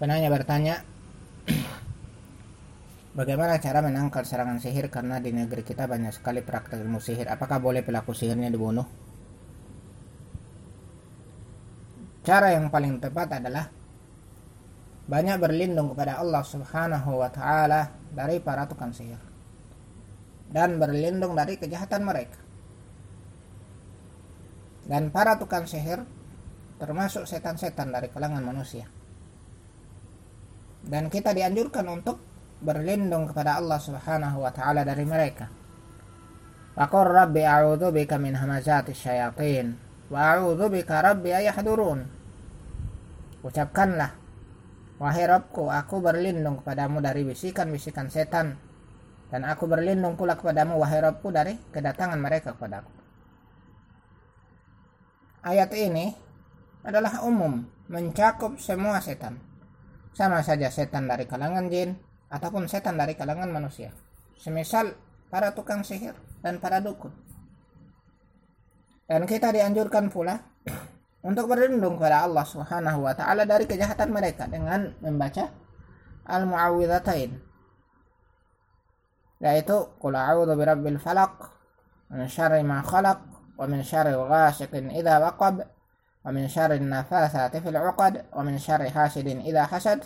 Penanya bertanya, bagaimana cara menangkal serangan sihir karena di negeri kita banyak sekali praktek ilmu sihir. Apakah boleh pelaku sihirnya dibunuh? Cara yang paling tepat adalah banyak berlindung kepada Allah Subhanahu wa taala dari para tukang sihir dan berlindung dari kejahatan mereka. Dan para tukang sihir termasuk setan-setan dari kalangan manusia dan kita dianjurkan untuk berlindung kepada Allah Subhanahu wa taala dari mereka. Faqur rabbi a'udzu bika min hamazati syayatin wa a'udzu bika rabbi ayahdurun. Ucapkanlah Wahai Rabbku, aku berlindung kepadamu dari bisikan-bisikan setan dan aku berlindung pula kepadamu wahai Rabbku dari kedatangan mereka kepadaku. Ayat ini adalah umum, mencakup semua setan sama saja setan dari kalangan jin ataupun setan dari kalangan manusia. Semisal para tukang sihir dan para dukun. Dan kita dianjurkan pula untuk berlindung kepada Allah Subhanahu wa taala dari kejahatan mereka dengan membaca al-muawwidhatain yaitu qul a'udzu birabbil falaq min syarri ma khalaq wa min syarri ghasiqin idza waqab ومن شر النفاثات في العقد ومن شر حاسد إذا حسد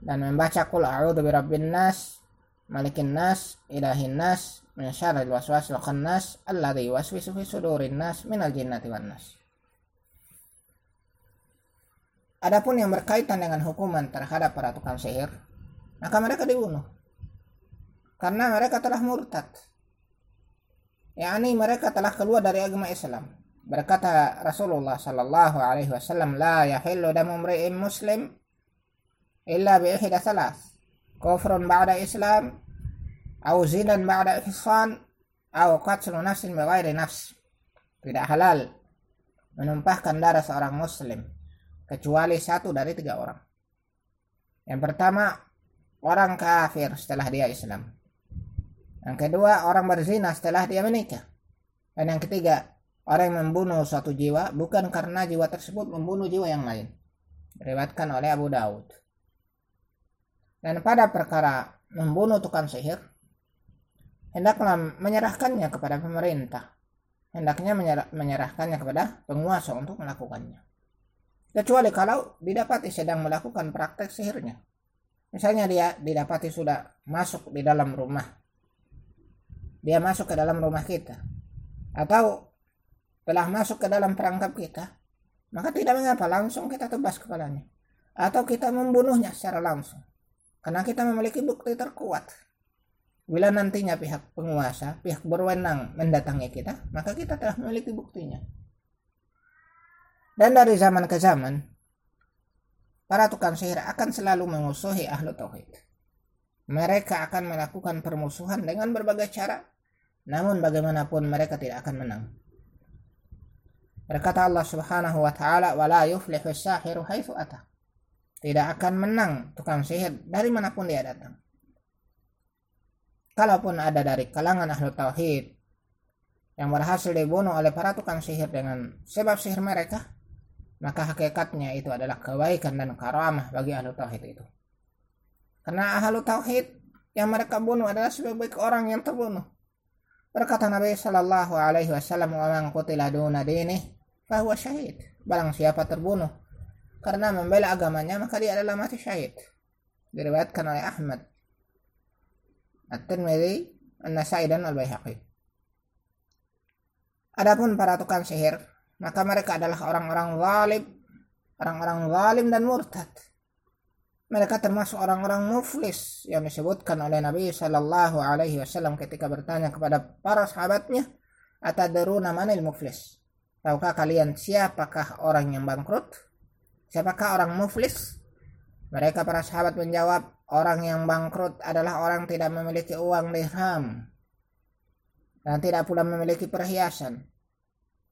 dan membaca qul a'udzu birabbin nas malikin nas ilahin nas min syarril waswasil khannas alladzi yuwaswisu fi sudurin nas minal jinnati wan nas Adapun yang berkaitan dengan hukuman terhadap para tukang sihir maka mereka dibunuh karena mereka telah murtad yakni mereka telah keluar dari agama Islam Berkata Rasulullah sallallahu alaihi wasallam, "La yahillu damu imri'in muslim illa bi ihda thalath. Kufrun ba'da Islam, aw zinan ba'da ihsan, aw qatlu nafsin bighairi nafs." Tidak halal menumpahkan darah seorang muslim kecuali satu dari tiga orang. Yang pertama, orang kafir setelah dia Islam. Yang kedua, orang berzina setelah dia menikah. Dan yang ketiga, orang yang membunuh suatu jiwa bukan karena jiwa tersebut membunuh jiwa yang lain. Diriwayatkan oleh Abu Daud. Dan pada perkara membunuh tukang sihir, hendaklah menyerahkannya kepada pemerintah. Hendaknya menyerahkannya kepada penguasa untuk melakukannya. Kecuali kalau didapati sedang melakukan praktek sihirnya. Misalnya dia didapati sudah masuk di dalam rumah. Dia masuk ke dalam rumah kita. Atau telah masuk ke dalam perangkap kita, maka tidak mengapa langsung kita tebas kepalanya. Atau kita membunuhnya secara langsung. Karena kita memiliki bukti terkuat. Bila nantinya pihak penguasa, pihak berwenang mendatangi kita, maka kita telah memiliki buktinya. Dan dari zaman ke zaman, para tukang sihir akan selalu mengusuhi ahlu tauhid. Mereka akan melakukan permusuhan dengan berbagai cara, namun bagaimanapun mereka tidak akan menang. Berkata Allah Subhanahu wa taala, "Wala yuflihu sahiru haitsu ata." Tidak akan menang tukang sihir dari mana pun dia datang. Kalaupun ada dari kalangan ahlu tauhid yang berhasil dibunuh oleh para tukang sihir dengan sebab sihir mereka, maka hakikatnya itu adalah kebaikan dan karamah bagi ahlu tauhid itu. Karena ahlu tauhid yang mereka bunuh adalah sebaik orang yang terbunuh. Berkata Nabi Shallallahu Alaihi Wasallam, "Wa qutila duna dinih bahwa syahid. Barang siapa terbunuh karena membela agamanya maka dia adalah mati syahid. Diriwayatkan oleh Ahmad, At-Tirmidzi, An-Nasai dan Al-Baihaqi. Adapun para tukang sihir, maka mereka adalah orang-orang zalim, orang-orang zalim dan murtad. Mereka termasuk orang-orang muflis yang disebutkan oleh Nabi Shallallahu Alaihi Wasallam ketika bertanya kepada para sahabatnya, "Atadruna manil muflis?" Tahukah kalian siapakah orang yang bangkrut? Siapakah orang muflis? Mereka para sahabat menjawab, orang yang bangkrut adalah orang tidak memiliki uang dirham dan tidak pula memiliki perhiasan.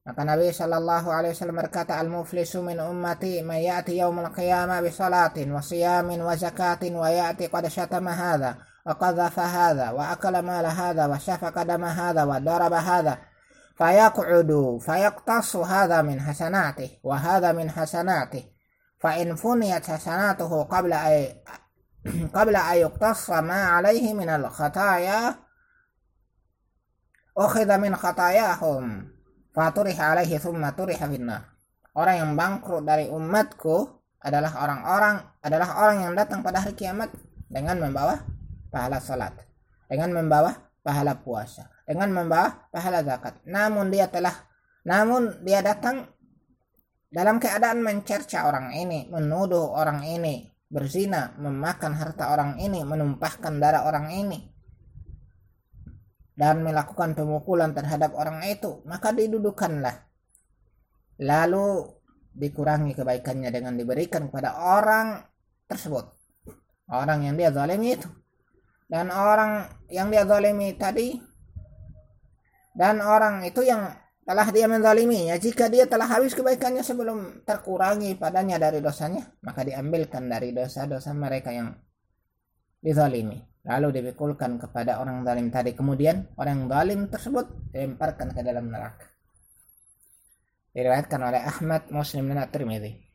Maka Nabi Shallallahu Alaihi Wasallam berkata, al muflisu min ummati ma ya'ti yaumul qiyamah bi salatin wa siyamin wa zakatin wa ya'ti qad syatama hadha wa qadhafa hadha wa akala mala hadha wa syafaqa dama hadha wa daraba hadha فيقعد فيقتص هذا من حسناته وهذا من حسناته فإن فنيت حسناته قبل أن قبل أن يقتص ما عليه من الخطايا أخذ من خطاياهم فطرح عليه ثم طرح في النار orang yang bangkrut dari umatku adalah orang-orang adalah orang yang datang pada hari kiamat dengan membawa pahala salat dengan membawa pahala puasa dengan membawa pahala zakat namun dia telah namun dia datang dalam keadaan mencerca orang ini, menuduh orang ini, berzina, memakan harta orang ini, menumpahkan darah orang ini, dan melakukan pemukulan terhadap orang itu, maka didudukanlah. Lalu dikurangi kebaikannya dengan diberikan kepada orang tersebut. Orang yang dia zalimi itu. Dan orang yang dia zalimi tadi dan orang itu yang telah dia menzaliminya jika dia telah habis kebaikannya sebelum terkurangi padanya dari dosanya maka diambilkan dari dosa-dosa mereka yang dizalimi. Lalu dipikulkan kepada orang zalim tadi. Kemudian orang zalim tersebut dilemparkan ke dalam neraka. Diriwayatkan oleh Ahmad Muslim dan At-Tirmidzi